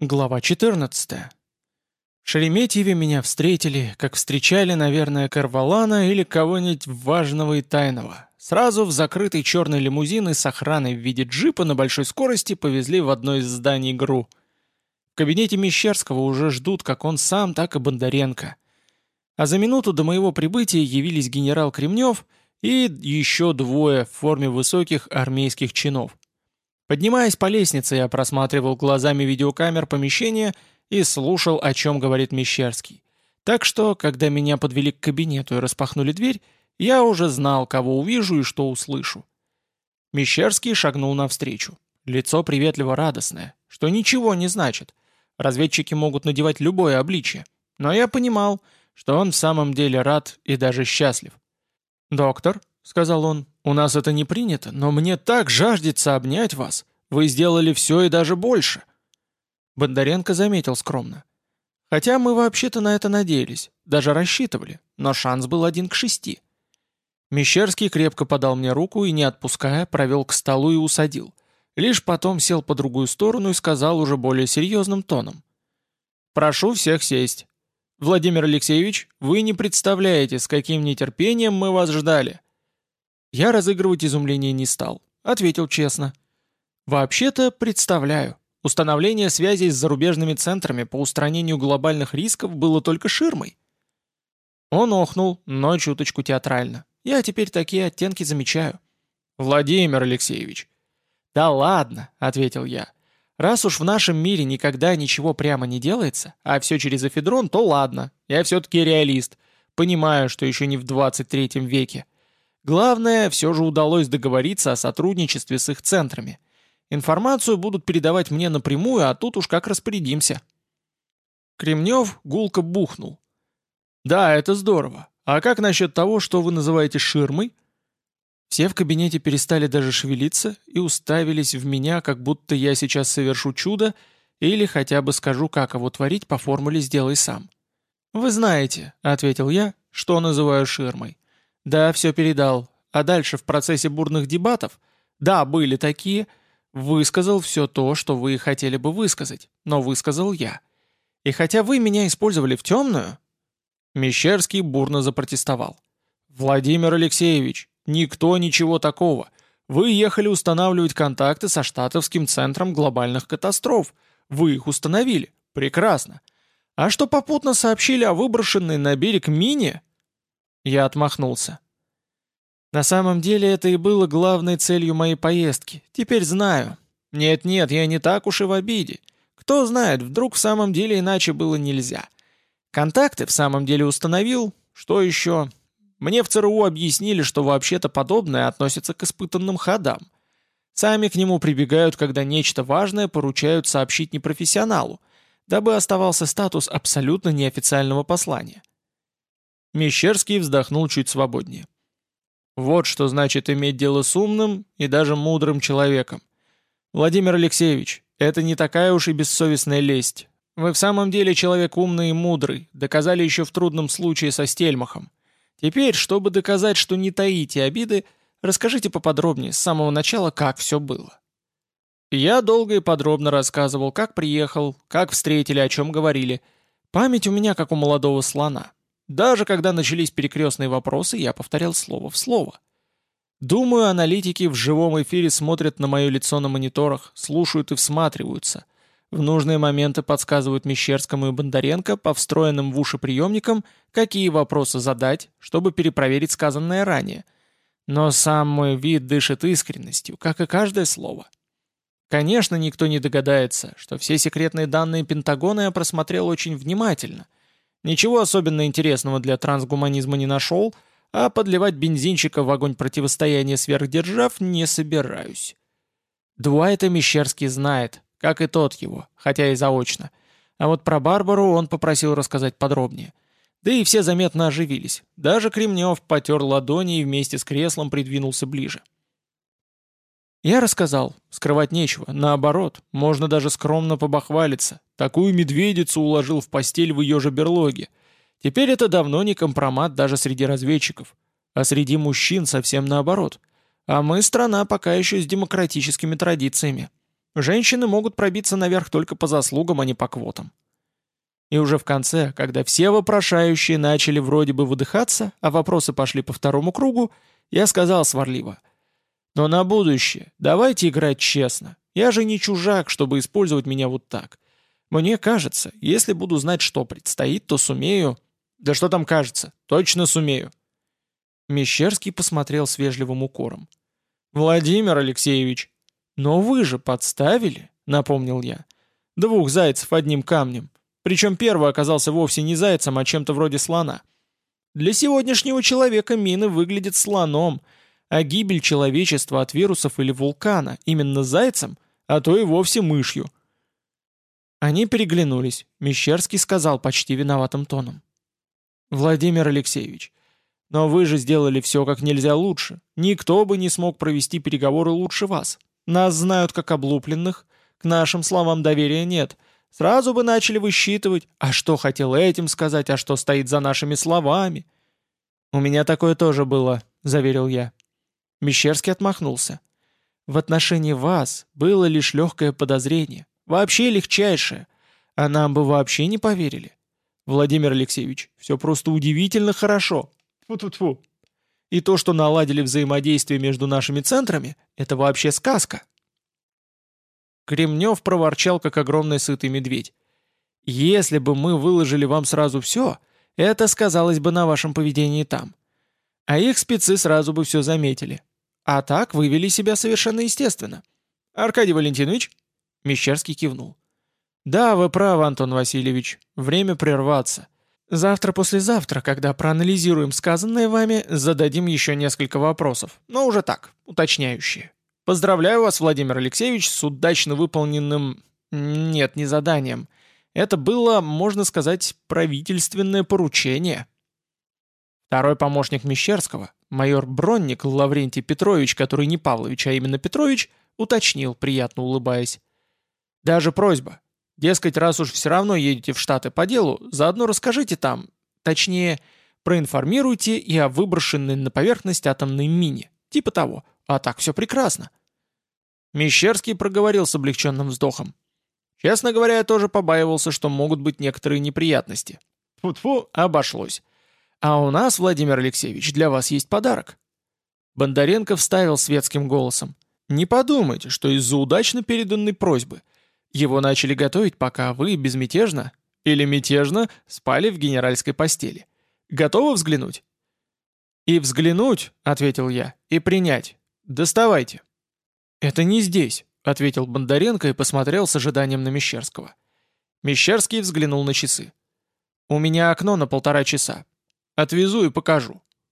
Глава 14. В Шереметьеве меня встретили, как встречали, наверное, Карвалана или кого-нибудь важного и тайного. Сразу в закрытый черный лимузин и с охраной в виде джипа на большой скорости повезли в одно из зданий ГРУ. В кабинете Мещерского уже ждут как он сам, так и Бондаренко. А за минуту до моего прибытия явились генерал Кремнев и еще двое в форме высоких армейских чинов. Поднимаясь по лестнице, я просматривал глазами видеокамер помещения и слушал, о чем говорит Мещерский. Так что, когда меня подвели к кабинету и распахнули дверь, я уже знал, кого увижу и что услышу. Мещерский шагнул навстречу. Лицо приветливо радостное, что ничего не значит. Разведчики могут надевать любое обличие. Но я понимал, что он в самом деле рад и даже счастлив. «Доктор», — сказал он, «У нас это не принято, но мне так жаждется обнять вас. Вы сделали все и даже больше». Бондаренко заметил скромно. «Хотя мы вообще-то на это надеялись, даже рассчитывали, но шанс был один к шести». Мещерский крепко подал мне руку и, не отпуская, провел к столу и усадил. Лишь потом сел по другую сторону и сказал уже более серьезным тоном. «Прошу всех сесть. Владимир Алексеевич, вы не представляете, с каким нетерпением мы вас ждали. Я разыгрывать изумление не стал. Ответил честно. Вообще-то представляю. Установление связей с зарубежными центрами по устранению глобальных рисков было только ширмой. Он охнул, но чуточку театрально. Я теперь такие оттенки замечаю. «Владимир Алексеевич». «Да ладно», — ответил я. «Раз уж в нашем мире никогда ничего прямо не делается, а все через эфедрон, то ладно. Я все-таки реалист. Понимаю, что еще не в 23 веке. Главное, все же удалось договориться о сотрудничестве с их центрами. Информацию будут передавать мне напрямую, а тут уж как распорядимся. Кремнев гулко бухнул. «Да, это здорово. А как насчет того, что вы называете ширмой?» Все в кабинете перестали даже шевелиться и уставились в меня, как будто я сейчас совершу чудо или хотя бы скажу, как его творить по формуле «сделай сам». «Вы знаете», — ответил я, — «что называю ширмой. Да, все передал. А дальше в процессе бурных дебатов, да, были такие, высказал все то, что вы хотели бы высказать, но высказал я. И хотя вы меня использовали в темную... Мещерский бурно запротестовал. «Владимир Алексеевич, никто ничего такого. Вы ехали устанавливать контакты со штатовским центром глобальных катастроф. Вы их установили. Прекрасно. А что попутно сообщили о выброшенной на берег мине, я отмахнулся. На самом деле это и было главной целью моей поездки. Теперь знаю. Нет-нет, я не так уж и в обиде. Кто знает, вдруг в самом деле иначе было нельзя. Контакты в самом деле установил. Что еще? Мне в ЦРУ объяснили, что вообще-то подобное относится к испытанным ходам. Сами к нему прибегают, когда нечто важное поручают сообщить непрофессионалу, дабы оставался статус абсолютно неофициального послания. Мещерский вздохнул чуть свободнее. Вот что значит иметь дело с умным и даже мудрым человеком. Владимир Алексеевич, это не такая уж и бессовестная лесть. Вы в самом деле человек умный и мудрый, доказали еще в трудном случае со Стельмахом. Теперь, чтобы доказать, что не таите обиды, расскажите поподробнее с самого начала, как все было. Я долго и подробно рассказывал, как приехал, как встретили, о чем говорили. Память у меня как у молодого слона. Даже когда начались перекрестные вопросы, я повторял слово в слово. Думаю, аналитики в живом эфире смотрят на мое лицо на мониторах, слушают и всматриваются. В нужные моменты подсказывают Мещерскому и Бондаренко по встроенным в уши приемникам, какие вопросы задать, чтобы перепроверить сказанное ранее. Но сам мой вид дышит искренностью, как и каждое слово. Конечно, никто не догадается, что все секретные данные Пентагона я просмотрел очень внимательно — Ничего особенно интересного для трансгуманизма не нашел, а подливать бензинчика в огонь противостояния сверхдержав не собираюсь. Дуайта Мещерский знает, как и тот его, хотя и заочно. А вот про Барбару он попросил рассказать подробнее. Да и все заметно оживились. Даже Кремнев потер ладони и вместе с креслом придвинулся ближе. Я рассказал, скрывать нечего, наоборот, можно даже скромно побахвалиться. Такую медведицу уложил в постель в ее же берлоге. Теперь это давно не компромат даже среди разведчиков. А среди мужчин совсем наоборот. А мы страна пока еще с демократическими традициями. Женщины могут пробиться наверх только по заслугам, а не по квотам. И уже в конце, когда все вопрошающие начали вроде бы выдыхаться, а вопросы пошли по второму кругу, я сказал сварливо. «Но на будущее давайте играть честно. Я же не чужак, чтобы использовать меня вот так. Мне кажется, если буду знать, что предстоит, то сумею...» «Да что там кажется? Точно сумею!» Мещерский посмотрел с вежливым укором. «Владимир Алексеевич, но вы же подставили, — напомнил я, — двух зайцев одним камнем. Причем первый оказался вовсе не зайцем, а чем-то вроде слона. Для сегодняшнего человека мины выглядят слоном, а гибель человечества от вирусов или вулкана именно зайцем, а то и вовсе мышью. Они переглянулись. Мещерский сказал почти виноватым тоном. «Владимир Алексеевич, но вы же сделали все как нельзя лучше. Никто бы не смог провести переговоры лучше вас. Нас знают как облупленных, к нашим словам доверия нет. Сразу бы начали высчитывать, а что хотел этим сказать, а что стоит за нашими словами. «У меня такое тоже было», — заверил я. Мещерский отмахнулся. «В отношении вас было лишь легкое подозрение, вообще легчайшее, а нам бы вообще не поверили. Владимир Алексеевич, все просто удивительно хорошо. Фу-фу-фу. И то, что наладили взаимодействие между нашими центрами, это вообще сказка». Кремнев проворчал, как огромный сытый медведь. «Если бы мы выложили вам сразу все, это сказалось бы на вашем поведении там. А их спецы сразу бы все заметили. А так вы вели себя совершенно естественно. Аркадий Валентинович?» Мещерский кивнул. «Да, вы правы, Антон Васильевич. Время прерваться. Завтра-послезавтра, когда проанализируем сказанное вами, зададим еще несколько вопросов. Но уже так, уточняющие. Поздравляю вас, Владимир Алексеевич, с удачно выполненным... Нет, не заданием. Это было, можно сказать, правительственное поручение. Второй помощник Мещерского, майор Бронник Лаврентий Петрович, который не Павлович, а именно Петрович, уточнил, приятно улыбаясь. Даже просьба. Дескать, раз уж все равно едете в Штаты по делу, заодно расскажите там, точнее, проинформируйте и о выброшенной на поверхность атомной мине. Типа того. А так все прекрасно. Мещерский проговорил с облегченным вздохом. Честно говоря, я тоже побаивался, что могут быть некоторые неприятности. Фу-фу, обошлось. А у нас, Владимир Алексеевич, для вас есть подарок. Бондаренко вставил светским голосом. Не подумайте, что из-за удачно переданной просьбы. Его начали готовить, пока вы безмятежно или мятежно спали в генеральской постели. Готовы взглянуть? «И взглянуть», — ответил я, — «и принять. Доставайте». «Это не здесь», — ответил Бондаренко и посмотрел с ожиданием на Мещерского. Мещерский взглянул на часы. «У меня окно на полтора часа. Отвезу и покажу».